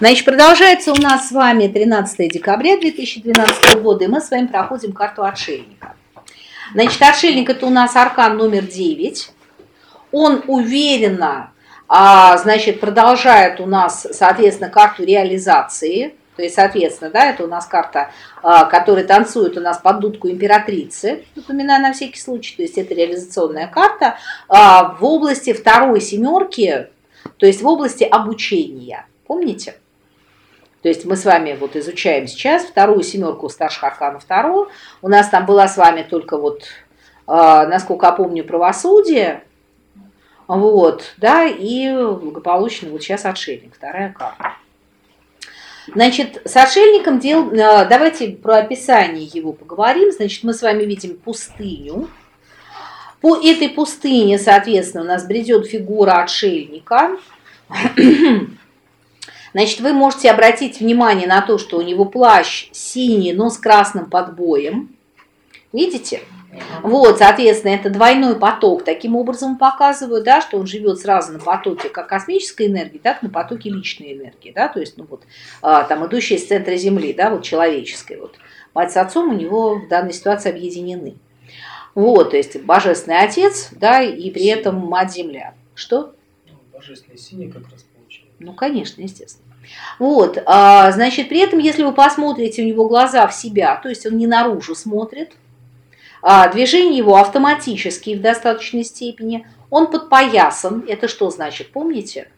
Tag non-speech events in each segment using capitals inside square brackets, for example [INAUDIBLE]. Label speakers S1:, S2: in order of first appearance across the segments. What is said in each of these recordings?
S1: Значит, продолжается у нас с вами 13 декабря 2012 года, и мы с вами проходим карту отшельника. Значит, отшельник это у нас аркан номер 9. Он уверенно, а, значит, продолжает у нас, соответственно, карту реализации. То есть, соответственно, да, это у нас карта, а, которая танцует у нас под дудку императрицы, напоминаю на всякий случай, то есть это реализационная карта а, в области второй семерки, то есть в области обучения. Помните? То есть мы с вами вот изучаем сейчас вторую семерку старших арканов второго. У нас там была с вами только вот, э, насколько я помню, правосудие. Вот, да, и благополучно вот сейчас отшельник, вторая карта. Значит, с отшельником дел, э, давайте про описание его поговорим. Значит, мы с вами видим пустыню. По этой пустыне, соответственно, у нас бредет фигура отшельника. [CLEARS THROAT] Значит, вы можете обратить внимание на то, что у него плащ синий, но с красным подбоем. Видите? Вот, соответственно, это двойной поток. Таким образом показываю, да, что он живет сразу на потоке как космической энергии, так и на потоке личной энергии, да, то есть, ну вот, а, там, идущей из центра Земли, да, вот человеческой. Вот. Мать с отцом у него в данной ситуации объединены. Вот, то есть, божественный отец, да, и при этом мать Земля. Что?
S2: Ну, божественный синий как раз
S1: ну, конечно, естественно. Вот, а, значит, при этом, если вы посмотрите у него глаза в себя, то есть он не наружу смотрит, а движения его автоматические в достаточной степени, он подпоясан, это что значит, помните?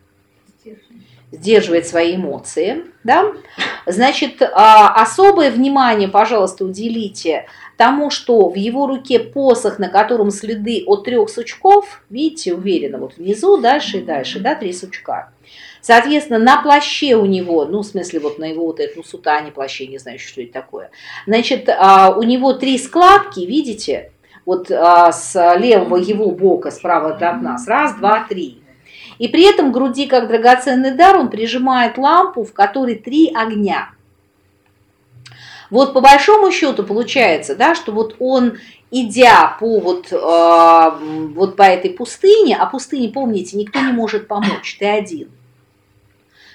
S1: Сдерживает свои эмоции, да? Значит, а, особое внимание, пожалуйста, уделите тому, что в его руке посох, на котором следы от трех сучков, видите, уверенно, вот внизу, дальше и дальше, да, три сучка. Соответственно, на плаще у него, ну, в смысле, вот на его вот эту ну, сутане плаще, не знаю, что это такое, значит, а, у него три складки, видите, вот а, с левого его бока, справа от нас, раз, два, три. И при этом груди, как драгоценный дар, он прижимает лампу, в которой три огня. Вот по большому счету получается, да, что вот он, идя по вот, э, вот по этой пустыне, а пустыне, помните, никто не может помочь, ты один –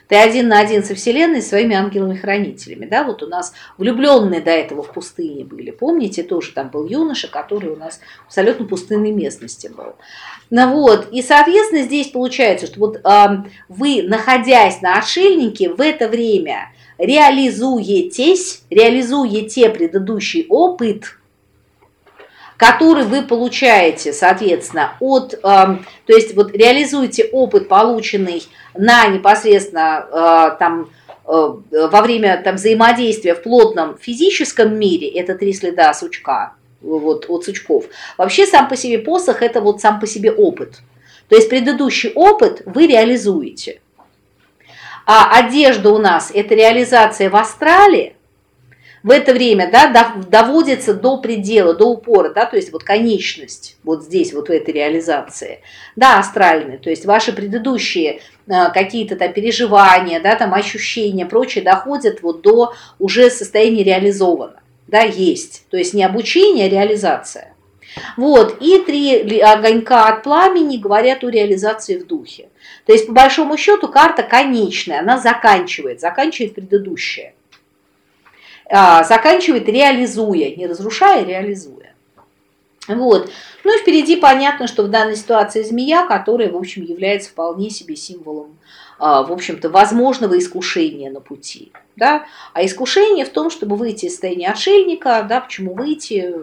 S1: ты один на один со Вселенной, своими ангелами-хранителями. Да, вот у нас влюбленные до этого в пустыне были. Помните, тоже там был юноша, который у нас в абсолютно пустынной местности был. Ну вот, и, соответственно, здесь получается, что вот э, вы, находясь на отшельнике, в это время реализуетесь, реализуете предыдущий опыт, который вы получаете, соответственно, от, э, то есть вот реализуете опыт, полученный на непосредственно э, там э, во время там взаимодействия в плотном физическом мире, это три следа сучка, вот от сучков. Вообще сам по себе посох это вот сам по себе опыт. То есть предыдущий опыт вы реализуете. А одежда у нас это реализация в астрале, в это время да, доводится до предела, до упора, да, то есть вот конечность вот здесь, вот в этой реализации, да, астральная, то есть ваши предыдущие э, какие-то там переживания, да, там ощущения, прочее доходят вот до уже состояния реализовано, да, есть, то есть не обучение, а реализация. Вот, и три огонька от пламени говорят о реализации в духе. То есть, по большому счету, карта конечная, она заканчивает, заканчивает предыдущее. А, заканчивает реализуя, не разрушая, реализуя. Вот. Ну и впереди понятно, что в данной ситуации змея, которая, в общем, является вполне себе символом, а, в общем-то, возможного искушения на пути. Да? А искушение в том, чтобы выйти из состояния отшельника, да, почему выйти,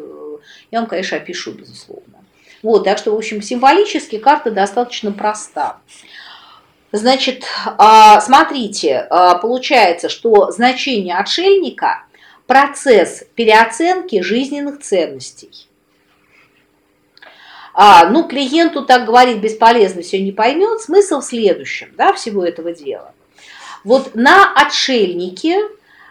S1: я вам, конечно, опишу, безусловно. Вот, так что, в общем, символически карта достаточно проста. Значит, а, смотрите, получается, что значение отшельника процесс переоценки жизненных ценностей. А, ну, клиенту так говорить бесполезно, все не поймет. Смысл в следующем, да, всего этого дела. Вот на отшельнике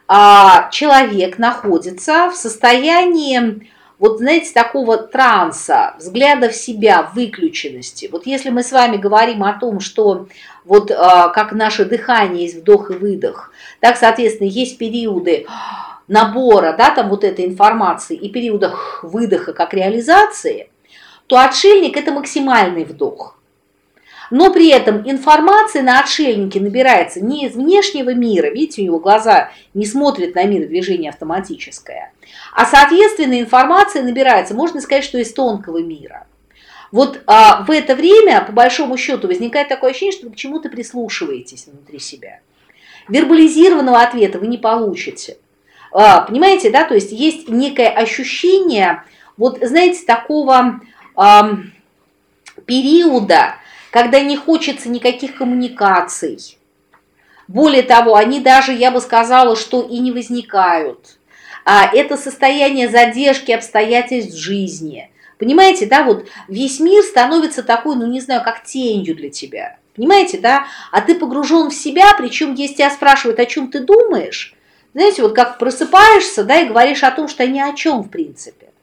S1: а, человек находится в состоянии, вот знаете, такого транса, взгляда в себя, выключенности. Вот если мы с вами говорим о том, что вот а, как наше дыхание есть вдох и выдох, так, соответственно, есть периоды набора, да, там вот этой информации и периода выдоха как реализации, то отшельник – это максимальный вдох. но при этом информация на отшельнике набирается не из внешнего мира, видите, у него глаза не смотрят на мир движения автоматическое, а соответственно информация набирается, можно сказать, что из тонкого мира. Вот а, в это время, по большому счету, возникает такое ощущение, что вы к чему-то прислушиваетесь внутри себя. Вербализированного ответа вы не получите. А, понимаете, да, то есть есть некое ощущение, вот знаете, такого периода, когда не хочется никаких коммуникаций. Более того, они даже, я бы сказала, что и не возникают. А это состояние задержки обстоятельств жизни. Понимаете, да, вот весь мир становится такой, ну не знаю, как тенью для тебя. Понимаете, да? А ты погружен в себя, причем если тебя спрашивают, о чем ты думаешь, знаете, вот как просыпаешься, да, и говоришь о том, что ни о чем в принципе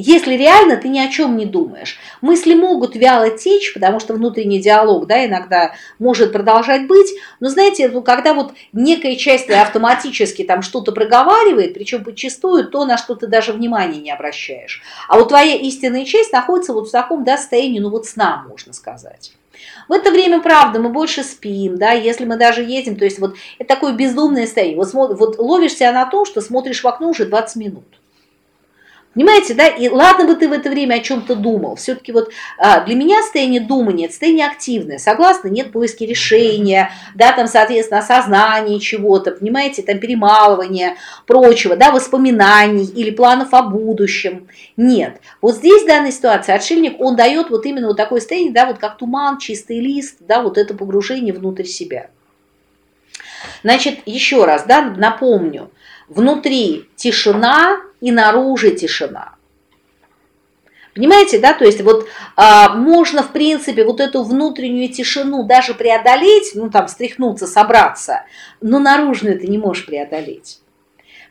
S1: если реально ты ни о чем не думаешь. Мысли могут вяло течь, потому что внутренний диалог да, иногда может продолжать быть, но знаете, ну, когда вот некая часть автоматически там что-то проговаривает, причем подчастую то, на что ты даже внимания не обращаешь. А вот твоя истинная часть находится вот в таком да, состоянии, ну вот сна, можно сказать. В это время, правда, мы больше спим, да, если мы даже едем, то есть вот это такое бездумное состояние. Вот, вот ловишь себя на том, что смотришь в окно уже 20 минут. Понимаете, да? И ладно бы ты в это время о чем-то думал. Все-таки вот а, для меня состояние думания, это состояние активное. Согласна? Нет поиски решения, да, там, соответственно, осознание чего-то, понимаете, там, перемалывание, прочего, да, воспоминаний или планов о будущем. Нет. Вот здесь в данной ситуации отшельник, он дает вот именно вот такое состояние, да, вот как туман, чистый лист, да, вот это погружение внутрь себя. Значит, еще раз, да, напомню, внутри тишина и наружу тишина. Понимаете, да, то есть вот а, можно, в принципе, вот эту внутреннюю тишину даже преодолеть, ну там встряхнуться, собраться, но наружную ты не можешь преодолеть.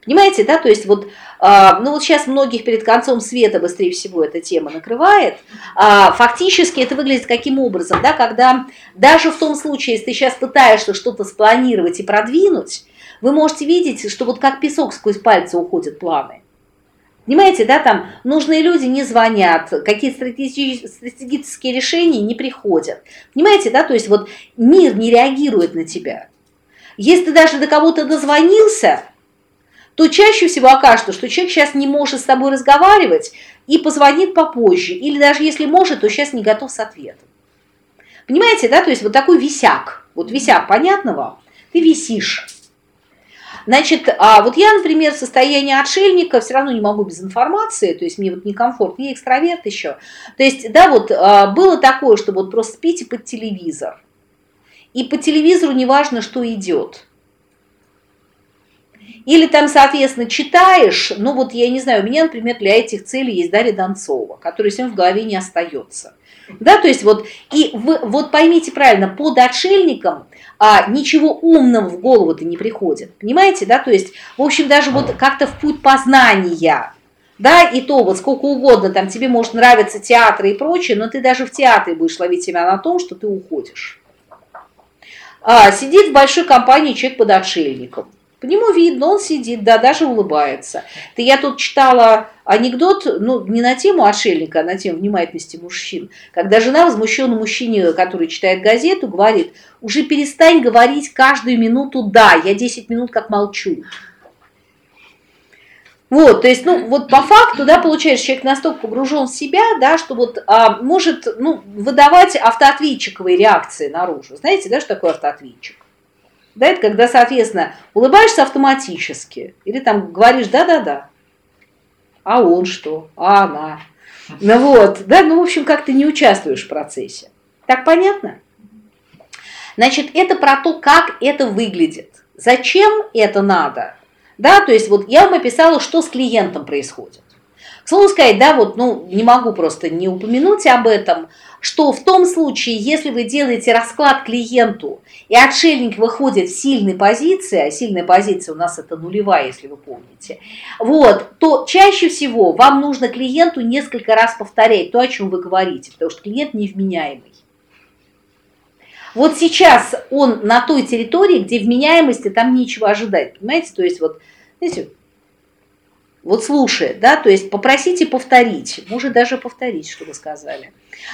S1: Понимаете, да, то есть вот, а, ну вот сейчас многих перед концом света быстрее всего эта тема накрывает. А, фактически это выглядит каким образом, да, когда даже в том случае, если ты сейчас пытаешься что-то спланировать и продвинуть, вы можете видеть, что вот как песок сквозь пальцы уходят планы. Понимаете, да, там нужные люди не звонят, какие-то стратегические решения не приходят. Понимаете, да, то есть вот мир не реагирует на тебя. Если ты даже до кого-то дозвонился, то чаще всего окажется, что человек сейчас не может с тобой разговаривать и позвонит попозже. Или даже если может, то сейчас не готов с ответом. Понимаете, да, то есть вот такой висяк. Вот висяк, понятно вам? Ты висишь. Значит, а вот я, например, в состоянии отшельника все равно не могу без информации, то есть мне вот некомфортно, я экстраверт еще. То есть, да, вот а, было такое, что вот просто спите под телевизор. И по телевизору неважно, что идет. Или там, соответственно, читаешь, ну вот я не знаю, у меня, например, для этих целей есть Дарья Донцова, которая всем в голове не остается. Да, то есть вот, и вы, вот поймите правильно, под отшельником а, ничего умного в голову-то не приходит. Понимаете, да, то есть, в общем, даже вот как-то в путь познания, да, и то вот сколько угодно, там тебе может нравиться театр и прочее, но ты даже в театре будешь ловить себя на том, что ты уходишь. А, сидит в большой компании человек под отшельником. По нему видно, он сидит, да, даже улыбается. Ты я тут читала анекдот, ну, не на тему отшельника, а на тему внимательности мужчин. Когда жена возмущенному мужчине, который читает газету, говорит, уже перестань говорить каждую минуту «да», я 10 минут как молчу. Вот, то есть, ну, вот по факту, да, получается, человек настолько погружен в себя, да, что вот а, может, ну, выдавать автоответчиковые реакции наружу. Знаете, да, что такое автоответчик? Да, это когда, соответственно, улыбаешься автоматически. Или там говоришь «да-да-да». А он что? А она? Ну вот, да, ну, в общем, как ты не участвуешь в процессе. Так понятно? Значит, это про то, как это выглядит. Зачем это надо? Да, то есть вот я вам описала, что с клиентом происходит. К слову сказать, да, вот, ну, не могу просто не упомянуть об этом, что в том случае, если вы делаете расклад клиенту, и отшельник выходит в сильной позиции, а сильная позиция у нас это нулевая, если вы помните, вот, то чаще всего вам нужно клиенту несколько раз повторять то, о чем вы говорите, потому что клиент невменяемый. Вот сейчас он на той территории, где вменяемости там нечего ожидать, понимаете? То есть вот, знаете, вот слушает, да, то есть попросите повторить, может даже повторить, что вы сказали.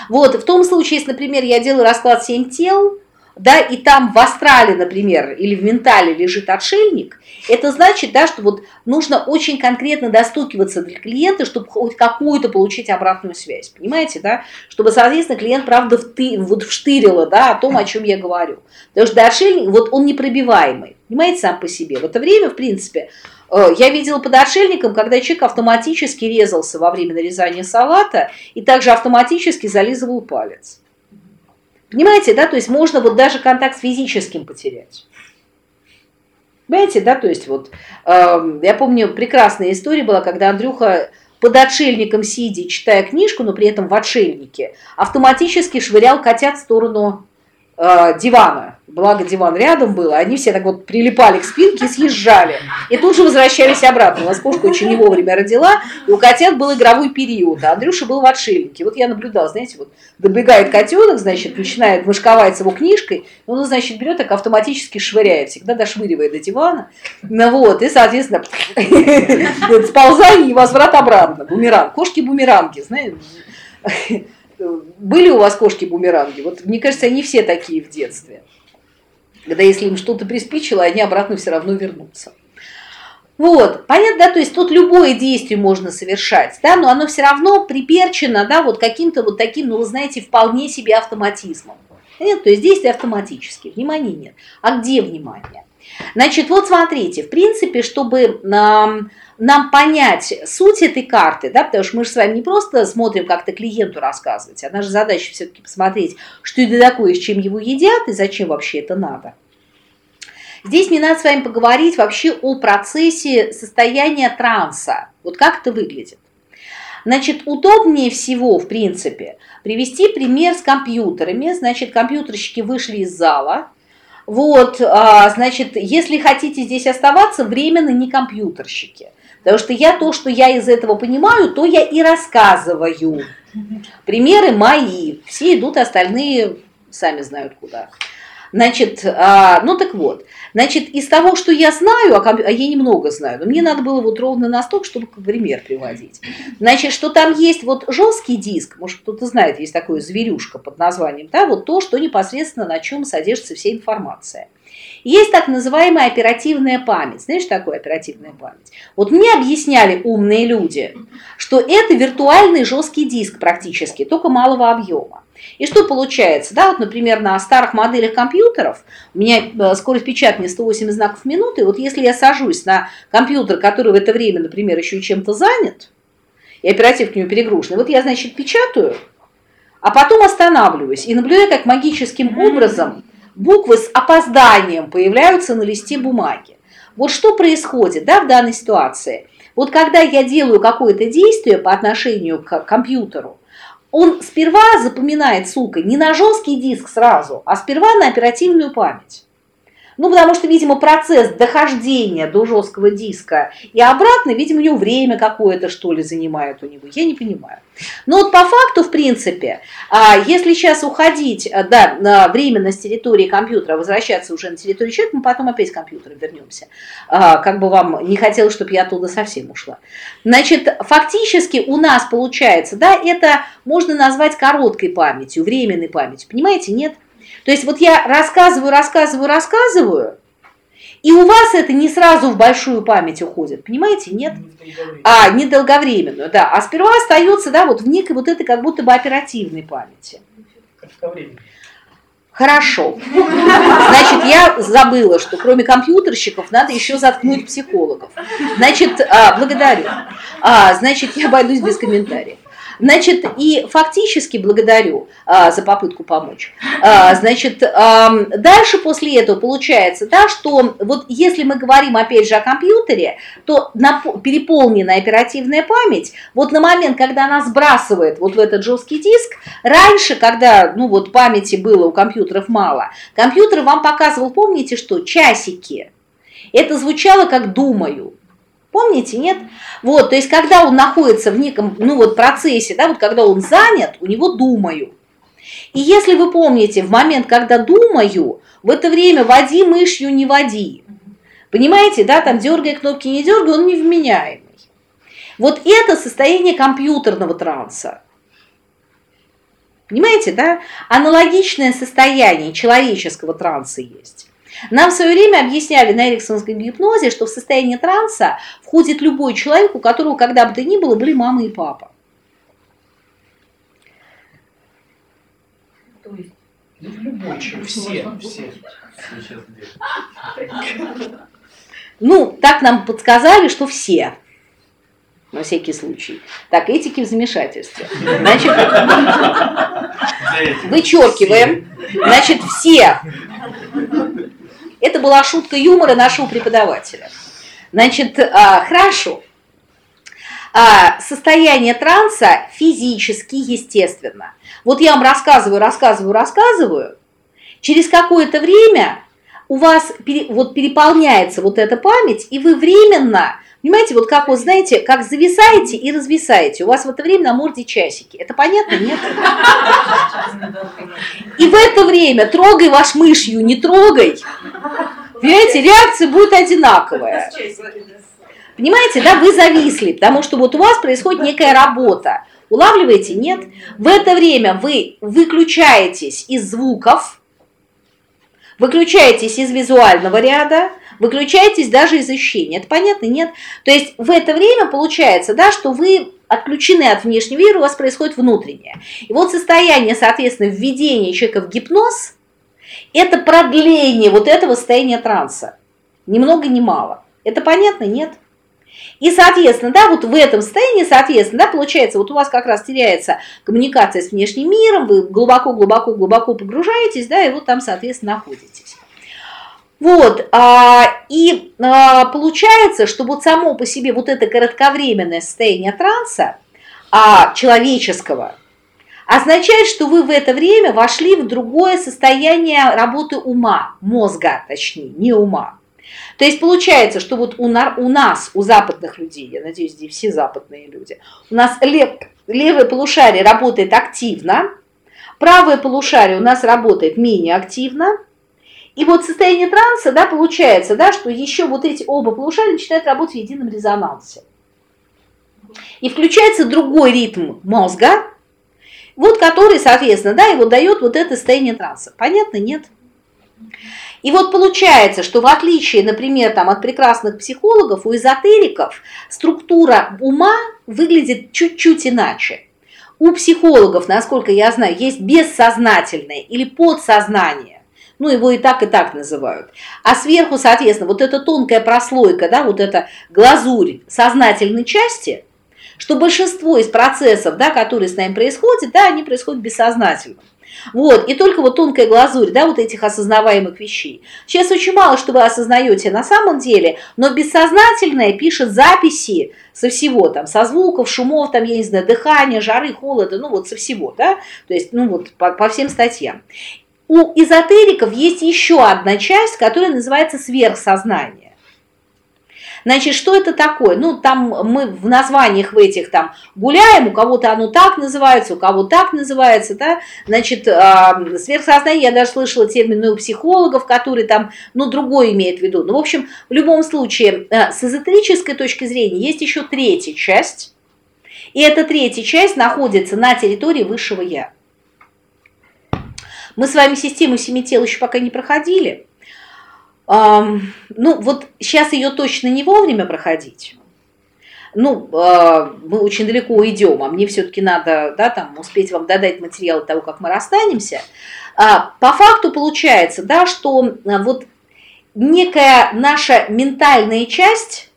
S1: Вот, в том случае, если, например, я делаю расклад 7 тел, да, и там в астрале, например, или в ментале лежит отшельник, это значит, да, что вот нужно очень конкретно достукиваться для клиента, чтобы хоть какую-то получить обратную связь, понимаете, да, чтобы, соответственно, клиент, правда, вты, вот вштырила, да, о том, о чем я говорю. Потому что отшельник, вот он непробиваемый, понимаете, сам по себе. В это время, в принципе, я видела под отшельником, когда человек автоматически резался во время нарезания салата и также автоматически зализывал палец. Понимаете, да, то есть можно вот даже контакт с физическим потерять. Понимаете, да, то есть вот, э, я помню, прекрасная история была, когда Андрюха под отшельником сидя, читая книжку, но при этом в отшельнике, автоматически швырял котят в сторону э, дивана благо диван рядом был, они все так вот прилипали к спинке и съезжали. И тут же возвращались обратно. У нас кошка очень не вовремя родила, и у котят был игровой период, а Андрюша был в отшельнике. Вот я наблюдал, знаете, вот добегает котенок, значит, начинает вышковать с его книжкой, он, значит, берет так автоматически швыряет, всегда дошвыривает до дивана. Ну вот, и, соответственно, [LAUGHS] сползание и возврат обратно. Бумеранг. Кошки-бумеранги, знаете были у вас кошки-бумеранги? Вот мне кажется, они все такие в детстве когда если им что-то приспичило, они обратно все равно вернутся. Вот, понятно, да, то есть тут любое действие можно совершать, да, но оно все равно приперчено, да, вот каким-то вот таким, ну, вы знаете, вполне себе автоматизмом. Нет, то есть действие автоматически, внимания нет. А где внимание? Значит, вот смотрите, в принципе, чтобы нам, нам понять суть этой карты, да, потому что мы же с вами не просто смотрим как-то клиенту рассказывать, а наша задача все-таки посмотреть, что это такое, с чем его едят и зачем вообще это надо. Здесь мне надо с вами поговорить вообще о процессе состояния транса. Вот как это выглядит. Значит, удобнее всего, в принципе, привести пример с компьютерами. Значит, компьютерщики вышли из зала, вот, а, значит, если хотите здесь оставаться, временно не компьютерщики. Потому что я то, что я из этого понимаю, то я и рассказываю. Примеры мои. Все идут, остальные сами знают куда. Значит, а, ну так вот, значит, из того, что я знаю, а, а я немного знаю, но мне надо было вот ровно настолько, чтобы пример приводить. Значит, что там есть вот жесткий диск, может кто-то знает, есть такое зверюшка под названием, да, вот то, что непосредственно на чем содержится вся информация. Есть так называемая оперативная память. Знаешь, такое оперативная память? Вот мне объясняли умные люди, что это виртуальный жесткий диск практически, только малого объема. И что получается? Да, вот, например, на старых моделях компьютеров у меня э, скорость печатания 180 знаков в минуту, и вот если я сажусь на компьютер, который в это время, например, еще чем-то занят, и оперативка к нему перегружена, вот я, значит, печатаю, а потом останавливаюсь и наблюдаю, как магическим образом буквы с опозданием появляются на листе бумаги. Вот что происходит да, в данной ситуации? Вот когда я делаю какое-то действие по отношению к компьютеру, он сперва запоминает, сука, не на жесткий диск сразу, а сперва на оперативную память. Ну, потому что, видимо, процесс дохождения до жесткого диска и обратно, видимо, у него время какое-то, что ли, занимает у него. Я не понимаю. Но вот по факту, в принципе, а, если сейчас уходить, а, да, временно с территории компьютера, возвращаться уже на территорию человека, мы потом опять к компьютеру вернемся. А, как бы вам не хотелось, чтобы я оттуда совсем ушла. Значит, фактически у нас получается, да, это можно назвать короткой памятью, временной памятью. Понимаете, нет? То есть вот я рассказываю, рассказываю, рассказываю, и у вас это не сразу в большую память уходит, понимаете, нет? А, недолговременную, да. А сперва остается, да, вот в некой вот этой как будто бы оперативной памяти. Хорошо. Значит, я забыла, что кроме компьютерщиков надо еще заткнуть психологов. Значит, а, благодарю. А, значит, я обойдусь без комментариев. Значит, и фактически благодарю а, за попытку помочь. А, значит, а, дальше после этого получается, да, что вот если мы говорим опять же о компьютере, то на, переполненная оперативная память, вот на момент, когда она сбрасывает вот в этот жесткий диск, раньше, когда, ну вот памяти было у компьютеров мало, компьютер вам показывал, помните, что часики. Это звучало как «думаю». Помните, нет? Вот, то есть, когда он находится в неком, ну вот, процессе, да, вот когда он занят, у него думаю. И если вы помните, в момент, когда думаю, в это время води мышью, не води. Понимаете, да, там дергай кнопки, не дергай, он невменяемый. Вот это состояние компьютерного транса. Понимаете, да? Аналогичное состояние человеческого транса есть. Нам в свое время объясняли на эриксонском гипнозе, что в состояние транса входит любой человек, у которого когда бы то ни было были мама и папа.
S2: То есть ну, любой человек, все, все.
S1: Ну, так нам подсказали, что все. На всякий случай. Так, этики в замешательстве. Значит, вычеркиваем. Значит, все. Это была шутка юмора нашего преподавателя. Значит, а, хорошо. А, состояние транса физически, естественно. Вот я вам рассказываю, рассказываю, рассказываю. Через какое-то время у вас вот переполняется вот эта память, и вы временно, понимаете, вот как вот знаете, как зависаете и развисаете. У вас в это время на морде часики. Это понятно, нет? И в это время трогай ваш мышью, не трогай. Понимаете, реакция будет одинаковая. Понимаете, да, вы зависли, потому что вот у вас происходит некая работа. Улавливаете? Нет. В это время вы выключаетесь из звуков, выключаетесь из визуального ряда, выключаетесь даже из ощущения. Это понятно? Нет. То есть в это время получается, да, что вы отключены от внешнего мира, у вас происходит внутреннее. И вот состояние, соответственно, введения человека в гипноз – это продление вот этого состояния транса. Ни много ни мало. Это понятно? Нет. И, соответственно, да, вот в этом состоянии, соответственно, да, получается, вот у вас как раз теряется коммуникация с внешним миром, вы глубоко-глубоко-глубоко погружаетесь, да, и вот там, соответственно, находитесь. Вот, а, и а, получается, что вот само по себе вот это кратковременное состояние транса, а, человеческого, означает, что вы в это время вошли в другое состояние работы ума, мозга, точнее, не ума. То есть получается, что вот у нас, у западных людей, я надеюсь, здесь все западные люди, у нас лев, левое полушарие работает активно, правое полушарие у нас работает менее активно, и вот состояние транса, да, получается, да, что еще вот эти оба полушария начинают работать в едином резонансе. И включается другой ритм мозга, вот который, соответственно, да, вот дает вот это состояние транса. Понятно? Нет? И вот получается, что в отличие, например, там, от прекрасных психологов, у эзотериков структура ума выглядит чуть-чуть иначе. У психологов, насколько я знаю, есть бессознательное или подсознание. Ну, его и так, и так называют. А сверху, соответственно, вот эта тонкая прослойка, да, вот эта глазурь сознательной части, что большинство из процессов, да, которые с нами происходят, да, они происходят бессознательно. Вот, и только вот тонкая глазурь, да, вот этих осознаваемых вещей. Сейчас очень мало, что вы осознаете на самом деле, но бессознательное пишет записи со всего, там, со звуков, шумов, там, я не знаю, дыхания, жары, холода, ну вот со всего, да, то есть, ну вот по, по всем статьям. У эзотериков есть еще одна часть, которая называется сверхсознание. Значит, что это такое? Ну, там мы в названиях в этих там гуляем, у кого-то оно так называется, у кого так называется, да? Значит, э, сверхсознание, я даже слышала термин у психологов, которые там, ну, другое имеет в виду. Ну, в общем, в любом случае, э, с эзотерической точки зрения есть еще третья часть, и эта третья часть находится на территории высшего Я. Мы с вами систему семи тел еще пока не проходили, ну, вот сейчас ее точно не вовремя проходить. Ну, а, мы очень далеко уйдем, а мне все-таки надо, да, там, успеть вам додать материал того, как мы расстанемся. А, по факту получается, да, что а, вот некая наша ментальная часть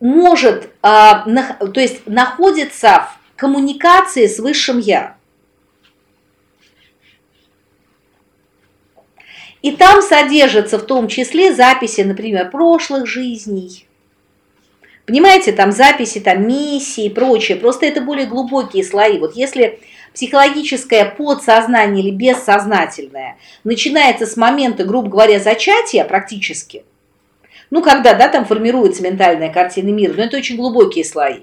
S1: может, то есть находится в коммуникации с высшим я. И там содержатся в том числе записи, например, прошлых жизней. Понимаете, там записи, там миссии и прочее. Просто это более глубокие слои. Вот если психологическое подсознание или бессознательное начинается с момента, грубо говоря, зачатия практически, ну, когда, да, там формируется ментальная картина мира, но это очень глубокие слои.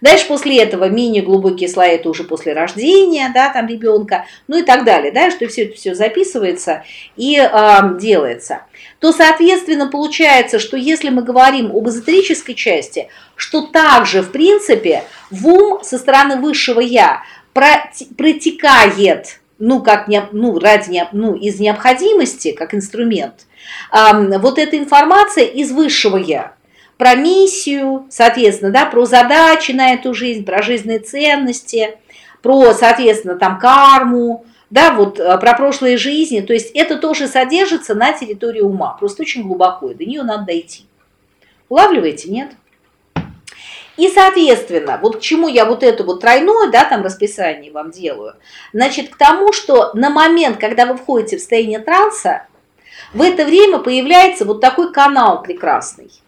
S1: Дальше после этого менее глубокие слои это уже после рождения, да, там ребенка, ну и так далее, да, что все это все записывается и э, делается. То, соответственно, получается, что если мы говорим об эзотерической части, что также, в принципе, в ум со стороны высшего я протекает ну, как ну, ради, ну, из необходимости, как инструмент, э, вот эта информация из высшего я про миссию, соответственно, да, про задачи на эту жизнь, про жизненные ценности, про, соответственно, там карму, да, вот э, про прошлые жизни. То есть это тоже содержится на территории ума, просто очень глубоко, и до нее надо дойти. Улавливаете, нет? И, соответственно, вот к чему я вот это вот тройное, да, там расписание вам делаю, значит, к тому, что на момент, когда вы входите в состояние транса, в это время появляется вот такой канал прекрасный –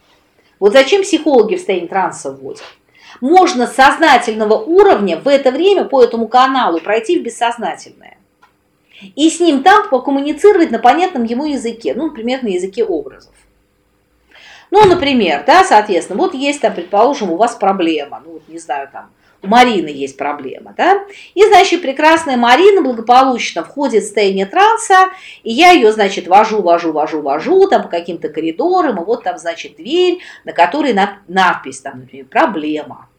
S1: вот зачем психологи в состоянии транса вводят? Можно с сознательного уровня в это время по этому каналу пройти в бессознательное. И с ним там покоммуницировать на понятном ему языке, ну, например, на языке образов. Ну, например, да, соответственно, вот есть там, предположим, у вас проблема, ну, не знаю, там, у Марины есть проблема, да, и, значит, прекрасная Марина благополучно входит в состояние транса, и я ее, значит, вожу, вожу, вожу, вожу, там, по каким-то коридорам, и вот там, значит, дверь, на которой надпись, там, например, «проблема»,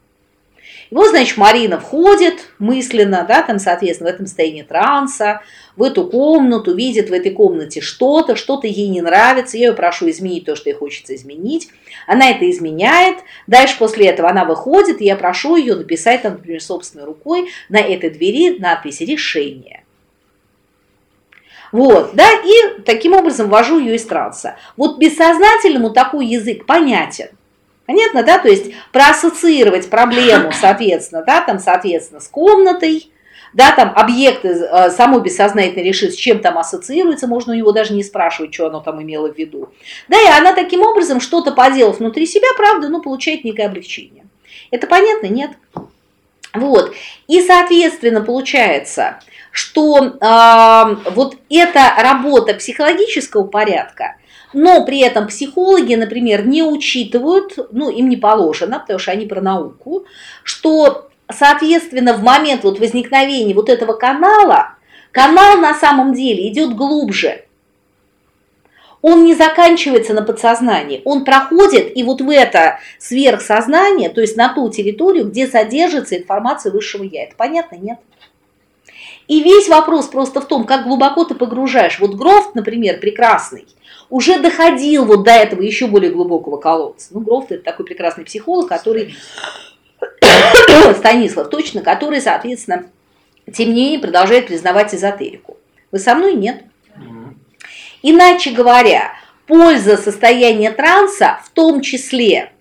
S1: и вот, значит, Марина входит мысленно, да, там, соответственно, в этом состоянии транса, в эту комнату, видит в этой комнате что-то, что-то ей не нравится, я ее прошу изменить то, что ей хочется изменить. Она это изменяет, дальше после этого она выходит, и я прошу ее написать, там, например, собственной рукой на этой двери надпись «Решение». Вот, да, и таким образом ввожу ее из транса. Вот бессознательному такой язык понятен. Понятно, да? То есть проассоциировать проблему, [COUGHS] соответственно, да, там, соответственно, с комнатой, да, там объекты э, само бессознательно решит, с чем там ассоциируется, можно у него даже не спрашивать, что оно там имело в виду. Да, и она таким образом, что-то поделав внутри себя, правда, ну, получает некое облегчение. Это понятно? Нет? Вот. И, соответственно, получается, что э, вот эта работа психологического порядка, но при этом психологи, например, не учитывают, ну, им не положено, потому что они про науку, что, соответственно, в момент вот возникновения вот этого канала, канал на самом деле идет глубже. Он не заканчивается на подсознании, он проходит и вот в это сверхсознание, то есть на ту территорию, где содержится информация высшего я. Это понятно, нет? И весь вопрос просто в том, как глубоко ты погружаешь. Вот Грофт, например, прекрасный, уже доходил вот до этого еще более глубокого колодца. Ну, Грофт – это такой прекрасный психолог, который, [COUGHS] Станислав, точно, который, соответственно, тем не менее продолжает признавать эзотерику. Вы со мной? Нет. Иначе говоря, польза состояния транса в том числе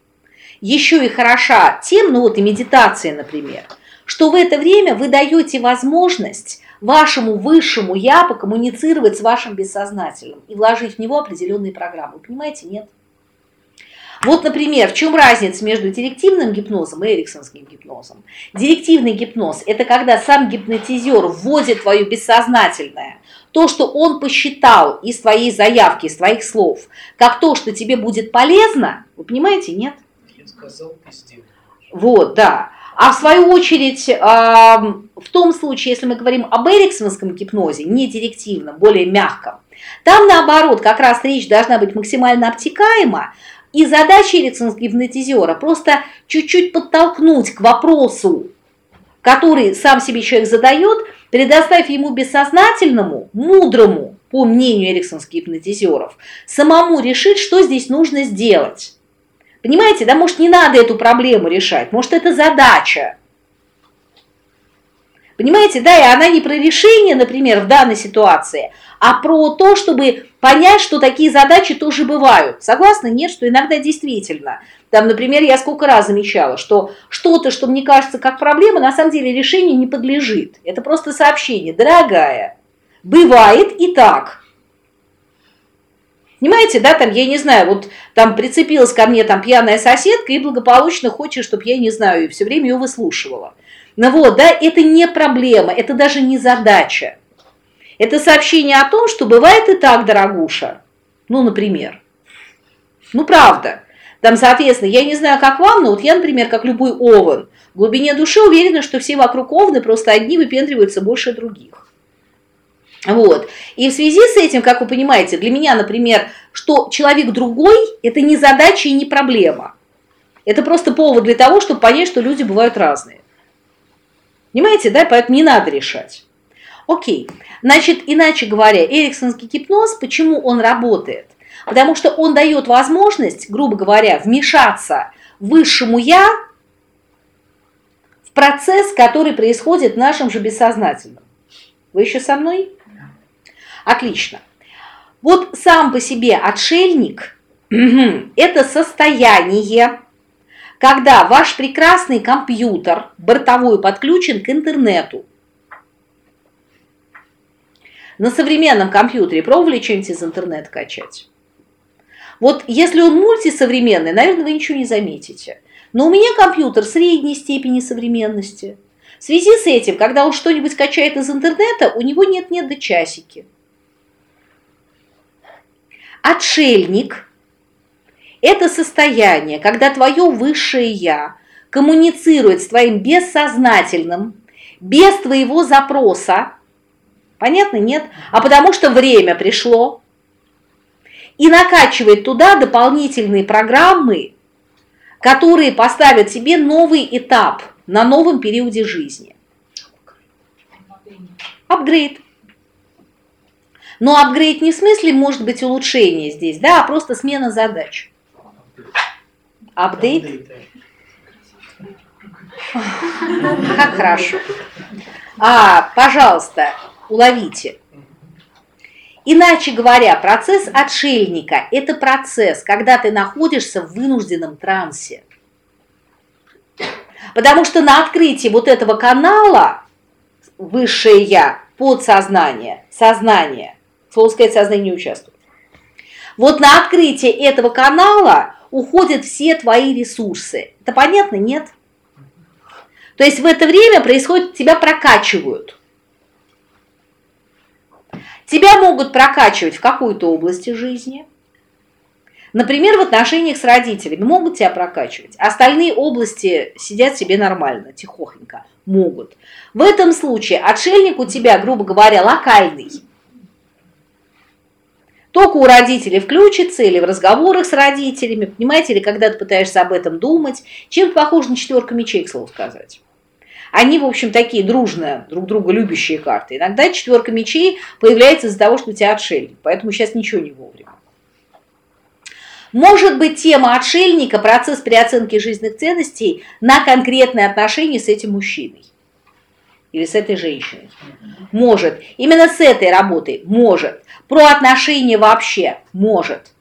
S1: еще и хороша тем, ну вот и медитация, например – что в это время вы даете возможность вашему высшему я покоммуницировать с вашим бессознательным и вложить в него определенные программы. Вы понимаете, нет? Вот, например, в чем разница между директивным гипнозом и эриксонским гипнозом? Директивный гипноз – это когда сам гипнотизер вводит твое бессознательное, то, что он посчитал из твоей заявки, из твоих слов, как то, что тебе будет полезно, вы понимаете, нет?
S2: Я сказал, ты сделал.
S1: Вот, да. А в свою очередь, в том случае, если мы говорим об эриксоновском гипнозе, не директивном, более мягком, там наоборот, как раз речь должна быть максимально обтекаема, и задача эриксоновского гипнотизера просто чуть-чуть подтолкнуть к вопросу, который сам себе человек задает, предоставив ему бессознательному, мудрому, по мнению эриксонских гипнотизеров, самому решить, что здесь нужно сделать. Понимаете, да, может, не надо эту проблему решать, может, это задача. Понимаете, да, и она не про решение, например, в данной ситуации, а про то, чтобы понять, что такие задачи тоже бывают. Согласны? Нет, что иногда действительно. Там, например, я сколько раз замечала, что что-то, что мне кажется как проблема, на самом деле решению не подлежит. Это просто сообщение. Дорогая, бывает и так. Понимаете, да, там, я не знаю, вот там прицепилась ко мне там пьяная соседка и благополучно хочет, чтобы я, не знаю, все время ее выслушивала. Ну вот, да, это не проблема, это даже не задача. Это сообщение о том, что бывает и так, дорогуша. Ну, например. Ну, правда. Там, соответственно, я не знаю, как вам, но вот я, например, как любой овен, в глубине души уверена, что все вокруг овны просто одни выпендриваются больше других. Вот. И в связи с этим, как вы понимаете, для меня, например, что человек другой – это не задача и не проблема. Это просто повод для того, чтобы понять, что люди бывают разные. Понимаете, да? Поэтому не надо решать. Окей. Значит, иначе говоря, эриксонский гипноз, почему он работает? Потому что он дает возможность, грубо говоря, вмешаться высшему «я» в процесс, который происходит в нашем же бессознательном. Вы еще со мной? Отлично. Вот сам по себе отшельник [CLEARS THROAT] – это состояние, когда ваш прекрасный компьютер бортовой подключен к интернету. На современном компьютере пробовали что-нибудь из интернета качать? Вот если он мультисовременный, наверное, вы ничего не заметите. Но у меня компьютер средней степени современности. В связи с этим, когда он что-нибудь качает из интернета, у него нет-нет до часики. Отшельник – это состояние, когда твое высшее «я» коммуницирует с твоим бессознательным, без твоего запроса. Понятно, нет? А потому что время пришло. И накачивает туда дополнительные программы, которые поставят тебе новый этап на новом периоде жизни. Апгрейд. Но апгрейд не в смысле может быть улучшение здесь, да, а просто смена задач. Апдейт? Как хорошо. А, пожалуйста, уловите. Иначе говоря, процесс отшельника – это процесс, когда ты находишься в вынужденном трансе. Потому что на открытии вот этого канала высшее Я, подсознание, сознание, слово сказать, сознание не участвует. Вот на открытие этого канала уходят все твои ресурсы. Это понятно? Нет? То есть в это время происходит, тебя прокачивают. Тебя могут прокачивать в какой-то области жизни. Например, в отношениях с родителями могут тебя прокачивать. Остальные области сидят себе нормально, тихохонько. Могут. В этом случае отшельник у тебя, грубо говоря, локальный. Только у родителей включится или в разговорах с родителями, понимаете, или когда ты пытаешься об этом думать. Чем похоже на четверку мечей, к слову сказать. Они, в общем, такие дружные, друг друга любящие карты. Иногда четверка мечей появляется из-за того, что у тебя отшельник, поэтому сейчас ничего не вовремя. Может быть, тема отшельника, процесс переоценки жизненных ценностей на конкретные отношения с этим мужчиной или с этой женщиной. Может. Именно с этой работой может. Про отношения вообще может.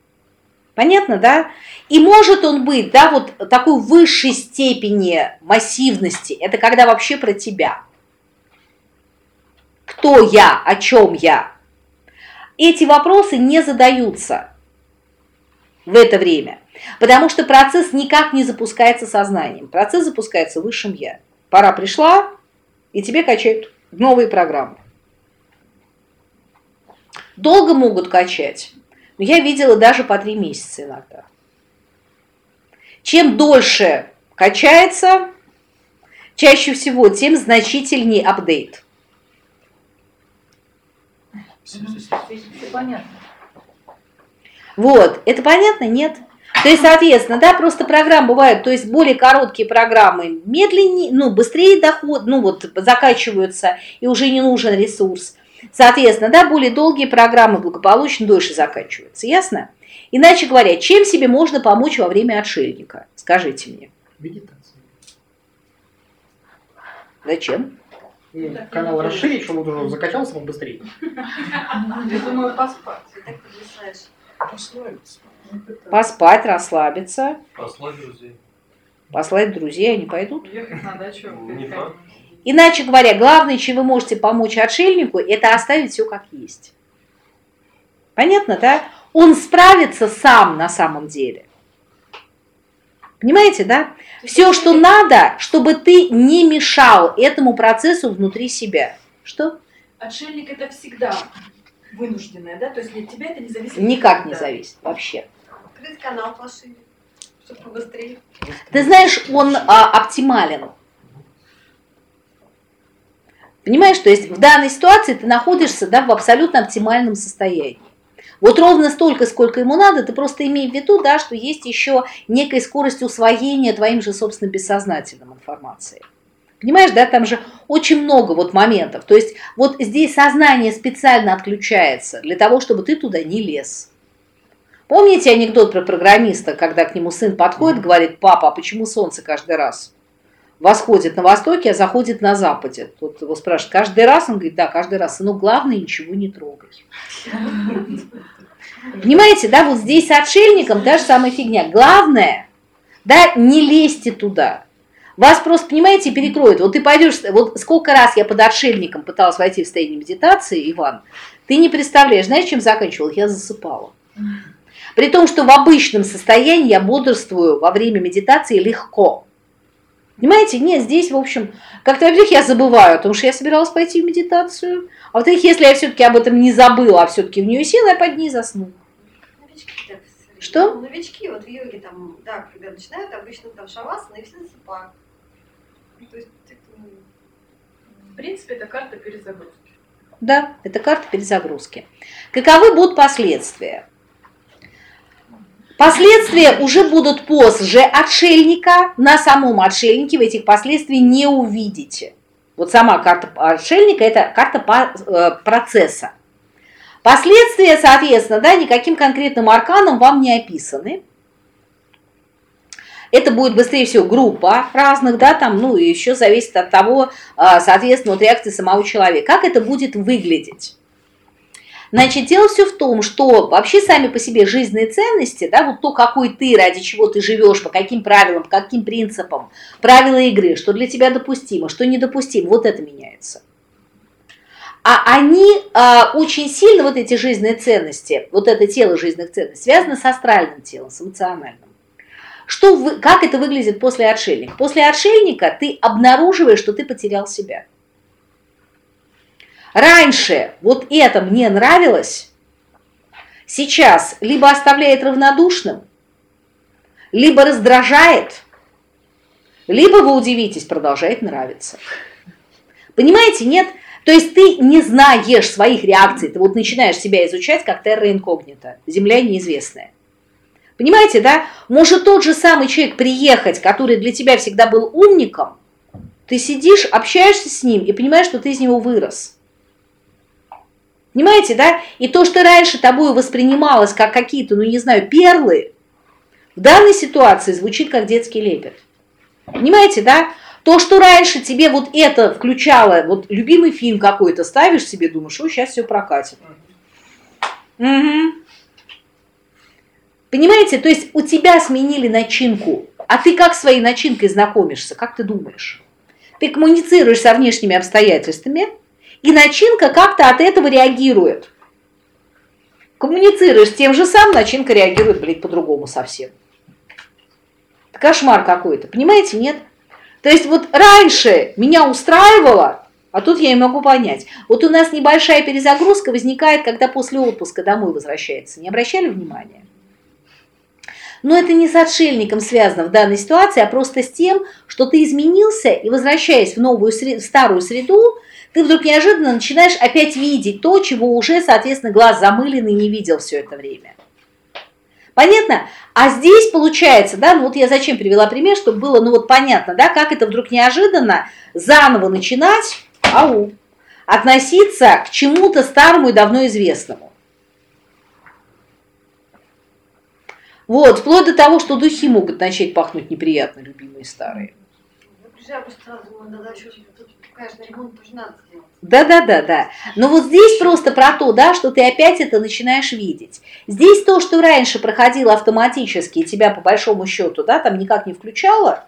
S1: Понятно, да? И может он быть, да, вот такой высшей степени массивности. Это когда вообще про тебя. Кто я, о чем я? Эти вопросы не задаются в это время. Потому что процесс никак не запускается сознанием. Процесс запускается высшим я. Пора пришла, и тебе качают новые программы. Долго могут качать, но я видела даже по три месяца иногда. Чем дольше качается, чаще всего, тем значительнее апдейт.
S3: Понятно.
S1: Вот, это понятно? Нет? То есть, соответственно, да, просто программы бывают, то есть более короткие программы медленнее, ну, быстрее доход, ну, вот, закачиваются, и уже не нужен ресурс. Соответственно, да, более долгие программы благополучно дольше заканчиваются. Ясно? Иначе говоря, чем себе можно помочь во время отшельника? Скажите мне.
S4: Медитация.
S1: Зачем?
S4: Ну, канал расширить, чтобы он уже закачался побыстрее.
S3: Я думаю, поспать.
S2: Расслабиться.
S1: Поспать, расслабиться,
S5: Послать друзей.
S1: послать друзей, они пойдут.
S3: Ехать на дачу.
S5: Не факт.
S1: Иначе говоря, главное, чем вы можете помочь отшельнику, это оставить все как есть. Понятно, да? Он справится сам на самом деле. Понимаете, да? Все, что надо, чтобы ты не мешал этому процессу внутри себя. Что?
S6: Отшельник это всегда вынужденное, да? То есть для тебя это не зависит
S1: Никак не зависит вообще.
S7: Открыть канал пошире.
S6: Чтобы побыстрее.
S1: Ты знаешь, он а, оптимален. Понимаешь, то есть в данной ситуации ты находишься да, в абсолютно оптимальном состоянии. Вот ровно столько, сколько ему надо, ты просто имей в виду, да, что есть еще некая скорость усвоения твоим же собственным бессознательным информацией. Понимаешь, да, там же очень много вот моментов. То есть вот здесь сознание специально отключается для того, чтобы ты туда не лез. Помните анекдот про программиста, когда к нему сын подходит, говорит, папа, а почему солнце каждый раз восходит на востоке, а заходит на западе? Тут его спрашивают, каждый раз? Он говорит, да, каждый раз. Но главное, ничего не трогай. Понимаете, да, вот здесь с отшельником та же самая фигня. Главное, да, не лезьте туда. Вас просто, понимаете, перекроет. Вот ты пойдешь, вот сколько раз я под отшельником пыталась войти в состояние медитации, Иван, ты не представляешь, знаешь, чем заканчивал? Я засыпала. При том, что в обычном состоянии я бодрствую во время медитации легко. Понимаете, нет, здесь, в общем, как-то, во-первых, я забываю о том, что я собиралась пойти в медитацию, а во-вторых, если я все-таки об этом не забыла, а все-таки в нее села, я под ней засну.
S6: Новички так,
S1: Что?
S6: Ну, новички вот в йоге там, да, когда начинают, обычно там шавасана и все засыпают. То есть, это, ну,
S3: В принципе, это карта перезагрузки.
S1: Да, это карта перезагрузки. Каковы будут последствия? Последствия уже будут позже отшельника. На самом отшельнике в этих последствий не увидите. Вот сама карта отшельника – это карта э, процесса. Последствия, соответственно, да, никаким конкретным арканом вам не описаны. Это будет, быстрее всего, группа разных, да, там, ну, и еще зависит от того, а, соответственно, от реакции самого человека. Как это будет выглядеть? Значит, дело все в том, что вообще сами по себе жизненные ценности, да, вот то, какой ты, ради чего ты живешь, по каким правилам, по каким принципам, правила игры, что для тебя допустимо, что недопустимо, вот это меняется. А они а, очень сильно, вот эти жизненные ценности, вот это тело жизненных ценностей, связано с астральным телом, с эмоциональным. Что как это выглядит после отшельника? После отшельника ты обнаруживаешь, что ты потерял себя. Раньше вот это мне нравилось, сейчас либо оставляет равнодушным, либо раздражает, либо, вы удивитесь, продолжает нравиться. Понимаете, нет? То есть ты не знаешь своих реакций, ты вот начинаешь себя изучать как терра инкогнита, земля неизвестная. Понимаете, да? Может тот же самый человек приехать, который для тебя всегда был умником, ты сидишь, общаешься с ним и понимаешь, что ты из него вырос. Понимаете, да? И то, что раньше тобой воспринималось как какие-то, ну не знаю, перлы, в данной ситуации звучит как детский лепет. Понимаете, да? То, что раньше тебе вот это включало, вот любимый фильм какой-то ставишь себе, думаешь, что сейчас все прокатит. Угу. Понимаете, то есть у тебя сменили начинку, а ты как своей начинкой знакомишься, как ты думаешь? Ты коммуницируешь со внешними обстоятельствами, и начинка как-то от этого реагирует. Коммуницируешь с тем же самым, начинка реагирует, блядь, по-другому совсем. Это кошмар какой-то, понимаете, нет? То есть вот раньше меня устраивало, а тут я и могу понять. Вот у нас небольшая перезагрузка возникает, когда после отпуска домой возвращается. Не обращали внимания? Но это не с отшельником связано в данной ситуации, а просто с тем, что ты изменился и возвращаясь в новую в старую среду, ты вдруг неожиданно начинаешь опять видеть то, чего уже, соответственно, глаз замыленный не видел все это время. Понятно? А здесь получается, да, ну вот я зачем привела пример, чтобы было, ну вот понятно, да, как это вдруг неожиданно заново начинать, ау, относиться к чему-то старому и давно известному. Вот, вплоть до того, что духи могут начать пахнуть неприятно, любимые старые.
S6: я приезжаю просто сразу что тут,
S1: Да, да, да, да. Но вот здесь просто про то, да, что ты опять это начинаешь видеть. Здесь то, что раньше проходило автоматически, и тебя по большому счету, да, там никак не включало,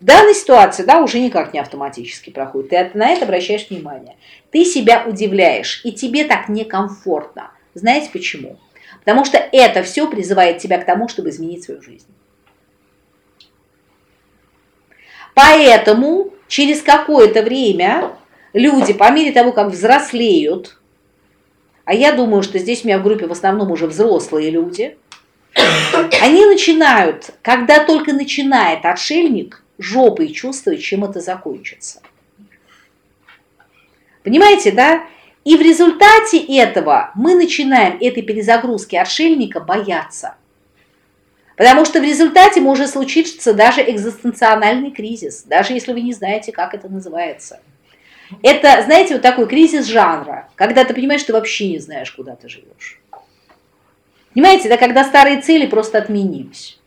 S1: в данной ситуации, да, уже никак не автоматически проходит. Ты на это обращаешь внимание. Ты себя удивляешь, и тебе так некомфортно. Знаете почему? Потому что это все призывает тебя к тому, чтобы изменить свою жизнь. Поэтому через какое-то время люди, по мере того, как взрослеют, а я думаю, что здесь у меня в группе в основном уже взрослые люди, [COUGHS] Они начинают, когда только начинает отшельник, жопой чувствовать, чем это закончится. Понимаете, да? И в результате этого мы начинаем этой перезагрузки отшельника бояться. Потому что в результате может случиться даже экзистенциональный кризис, даже если вы не знаете, как это называется. Это, знаете, вот такой кризис жанра, когда ты понимаешь, что вообще не знаешь, куда ты живешь. Понимаете, да, когда старые цели просто отменились.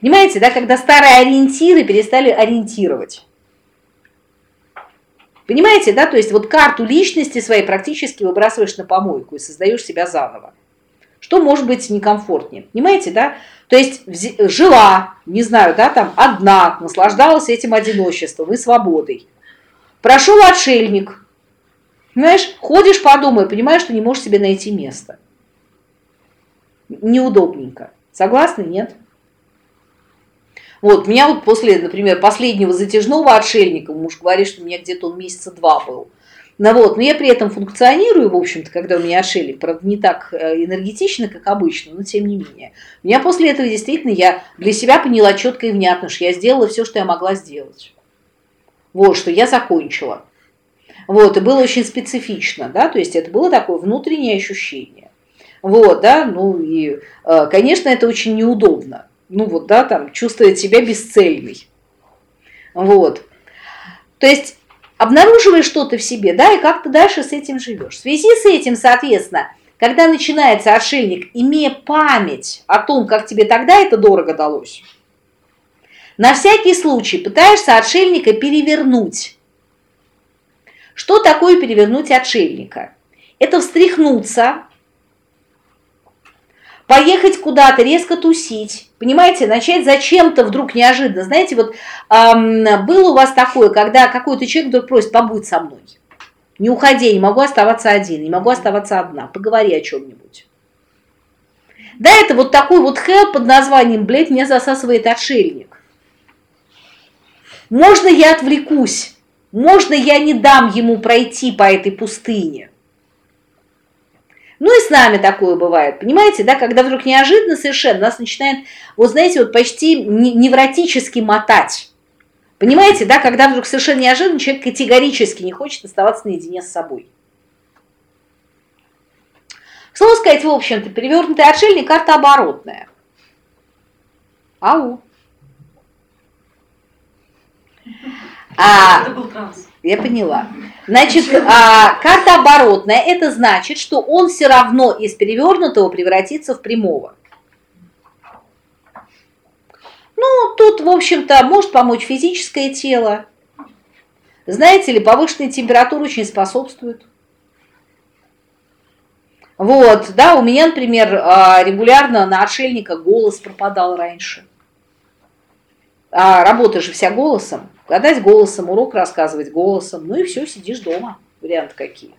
S1: Понимаете, да, когда старые ориентиры перестали ориентировать. Понимаете, да, то есть вот карту личности своей практически выбрасываешь на помойку и создаешь себя заново. Что может быть некомфортнее? Понимаете, да? То есть жила, не знаю, да, там одна, наслаждалась этим одиночеством и свободой. Прошел отшельник. Понимаешь, ходишь по дому и понимаешь, что не можешь себе найти место. Неудобненько. Согласны? Нет? Вот, меня вот после, например, последнего затяжного отшельника, муж говорит, что у меня где-то он месяца два был. Ну вот, но я при этом функционирую, в общем-то, когда у меня отшельник, правда, не так э, энергетично, как обычно, но тем не менее. У меня после этого действительно я для себя поняла четко и внятно, что я сделала все, что я могла сделать. Вот, что я закончила. Вот, и было очень специфично, да, то есть это было такое внутреннее ощущение. Вот, да, ну и, э, конечно, это очень неудобно ну вот, да, там, чувствовать себя бесцельной. Вот. То есть обнаруживаешь что-то в себе, да, и как ты дальше с этим живешь. В связи с этим, соответственно, когда начинается отшельник, имея память о том, как тебе тогда это дорого далось, на всякий случай пытаешься отшельника перевернуть. Что такое перевернуть отшельника? Это встряхнуться, поехать куда-то, резко тусить, понимаете, начать зачем-то вдруг неожиданно. Знаете, вот эм, было у вас такое, когда какой-то человек вдруг просит, побудь со мной. Не уходи, не могу оставаться один, не могу оставаться одна, поговори о чем-нибудь. Да, это вот такой вот help под названием, блядь, меня засасывает отшельник. Можно я отвлекусь, можно я не дам ему пройти по этой пустыне. Ну и с нами такое бывает, понимаете, да, когда вдруг неожиданно совершенно нас начинает, вот знаете, вот почти невротически мотать. Понимаете, да, когда вдруг совершенно неожиданно человек категорически не хочет оставаться наедине с собой. Слово сказать, в общем-то, перевернутый отшельник – карта оборотная. Ау. [LAUGHS] А, Это был транс. Я поняла. Значит, а, карта оборотная, это значит, что он все равно из перевернутого превратится в прямого. Ну, тут, в общем-то, может помочь физическое тело. Знаете ли, повышенная температура очень способствует. Вот, да, у меня, например, а, регулярно на отшельника голос пропадал раньше. А работа же вся голосом. Гадать голосом, урок рассказывать голосом, ну и все, сидишь дома. Варианты какие.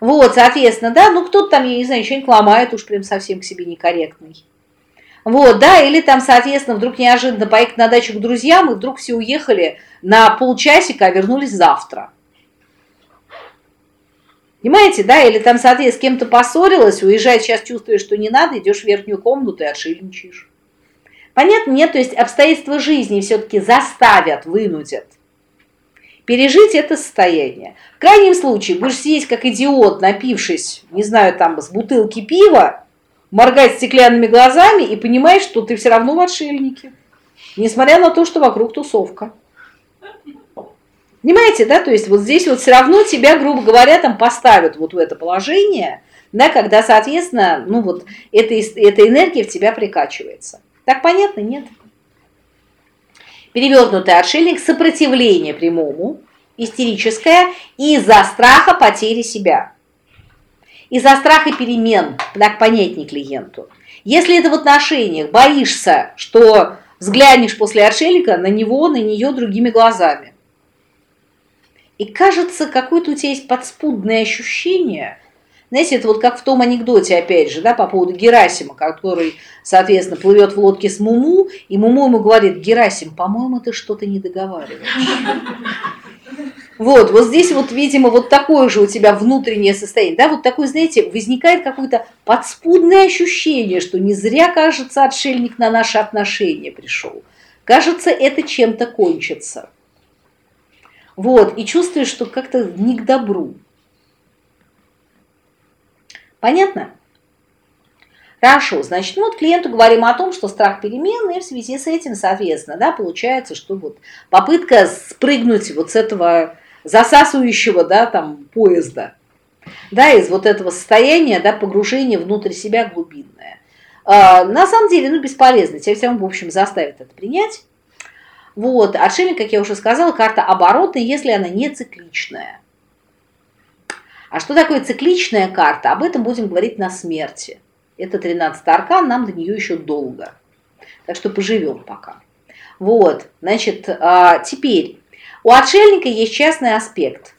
S1: Вот, соответственно, да, ну кто-то там, я не знаю, что-нибудь ломает, уж прям совсем к себе некорректный. Вот, да, или там, соответственно, вдруг неожиданно поехать на дачу к друзьям, и вдруг все уехали на полчасика, а вернулись завтра. Понимаете, да, или там, соответственно, с кем-то поссорилась, уезжать сейчас чувствуешь, что не надо, идешь в верхнюю комнату и отшельничаешь. Понятно? Нет, то есть обстоятельства жизни все-таки заставят, вынудят пережить это состояние. В крайнем случае, будешь сидеть как идиот, напившись, не знаю, там, с бутылки пива, моргать стеклянными глазами и понимаешь, что ты все равно в отшельнике. Несмотря на то, что вокруг тусовка. Понимаете, да? То есть вот здесь вот все равно тебя, грубо говоря, там поставят вот в это положение, да, когда, соответственно, ну вот эта, эта энергия в тебя прикачивается. Так понятно? Нет. Перевернутый отшельник – сопротивление прямому, истерическое, из-за страха потери себя. Из-за страха перемен, так понятнее клиенту. Если это в отношениях, боишься, что взглянешь после отшельника на него, на нее другими глазами. И кажется, какое-то у тебя есть подспудное ощущение – знаете, это вот как в том анекдоте, опять же, да, по поводу Герасима, который, соответственно, плывет в лодке с Муму, и Муму ему говорит, Герасим, по-моему, ты что-то не договариваешь. Вот, вот здесь вот, видимо, вот такое же у тебя внутреннее состояние, да, вот такое, знаете, возникает какое-то подспудное ощущение, что не зря, кажется, отшельник на наши отношения пришел. Кажется, это чем-то кончится. Вот, и чувствуешь, что как-то не к добру. Понятно? Хорошо, значит, мы вот клиенту говорим о том, что страх перемен, и в связи с этим, соответственно, да, получается, что вот попытка спрыгнуть вот с этого засасывающего, да, там, поезда, да, из вот этого состояния, да, погружения внутрь себя глубинное. А, на самом деле, ну, бесполезно, тебя все равно, в общем, заставит это принять. Вот, отшельник, как я уже сказала, карта оборотная, если она не цикличная. А что такое цикличная карта? Об этом будем говорить на смерти. Это 13 аркан, нам до нее еще долго. Так что поживем пока. Вот, значит, а, теперь у отшельника есть частный аспект,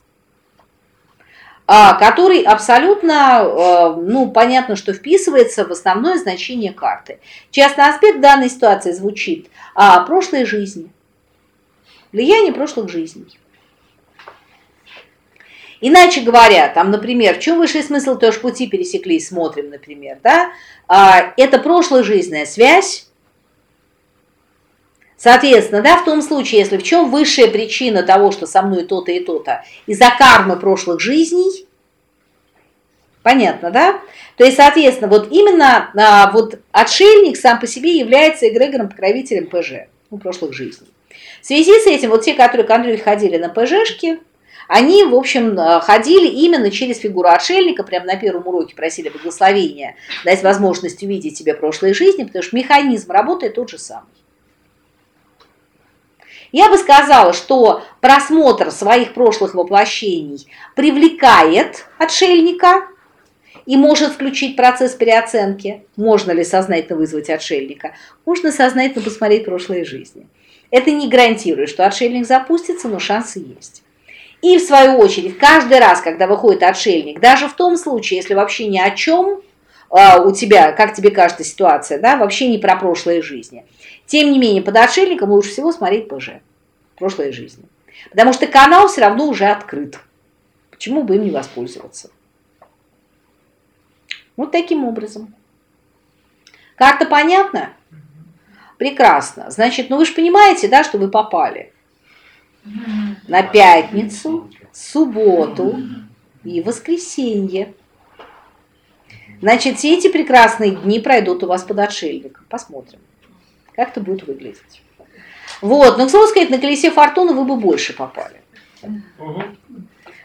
S1: а, который абсолютно, а, ну, понятно, что вписывается в основное значение карты. Частный аспект данной ситуации звучит прошлой жизни, влияние прошлых жизней. Иначе говоря, там, например, в чем высший смысл тоже пути пересеклись, смотрим, например, да, это прошлая связь, Соответственно, да, в том случае, если в чем высшая причина того, что со мной то-то и то-то, из-за кармы прошлых жизней, понятно, да? То есть, соответственно, вот именно а, вот отшельник сам по себе является эгрегором-покровителем ПЖ, ну, прошлых жизней. В связи с этим, вот те, которые к Андрею ходили на ПЖшки, они, в общем, а, ходили именно через фигуру отшельника, прямо на первом уроке просили благословения, дать возможность увидеть себе прошлые жизни, потому что механизм работает тот же самый. Я бы сказала, что просмотр своих прошлых воплощений привлекает отшельника и может включить процесс переоценки. Можно ли сознательно вызвать отшельника? Можно сознательно посмотреть прошлые жизни. Это не гарантирует, что отшельник запустится, но шансы есть. И в свою очередь, каждый раз, когда выходит отшельник, даже в том случае, если вообще ни о чем а, у тебя, как тебе кажется ситуация, да, вообще не про прошлые жизни – тем не менее, под отшельником лучше всего смотреть ПЖ, прошлой жизни. Потому что канал все равно уже открыт. Почему бы им не воспользоваться? Вот таким образом. Карта понятна? Прекрасно. Значит, ну вы же понимаете, да, что вы попали на пятницу, субботу и воскресенье. Значит, все эти прекрасные дни пройдут у вас под отшельником. Посмотрим как это будет выглядеть. Вот, но, к слову сказать, на колесе фортуны вы бы больше попали.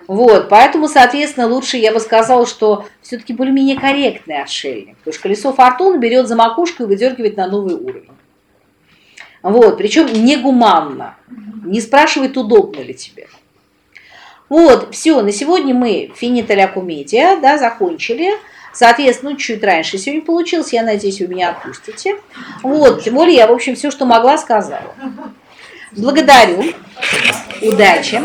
S1: Вот, поэтому, соответственно, лучше я бы сказала, что все-таки более-менее корректный отшельник. Потому что колесо фортуны берет за макушку и выдергивает на новый уровень. Вот, причем негуманно. Не спрашивает, удобно ли тебе. Вот, все, на сегодня мы финита комедия, да, закончили. Соответственно, ну, чуть раньше сегодня получилось, я надеюсь, вы меня отпустите. Вот, тем более я, в общем, все, что могла, сказала. Благодарю. Удачи.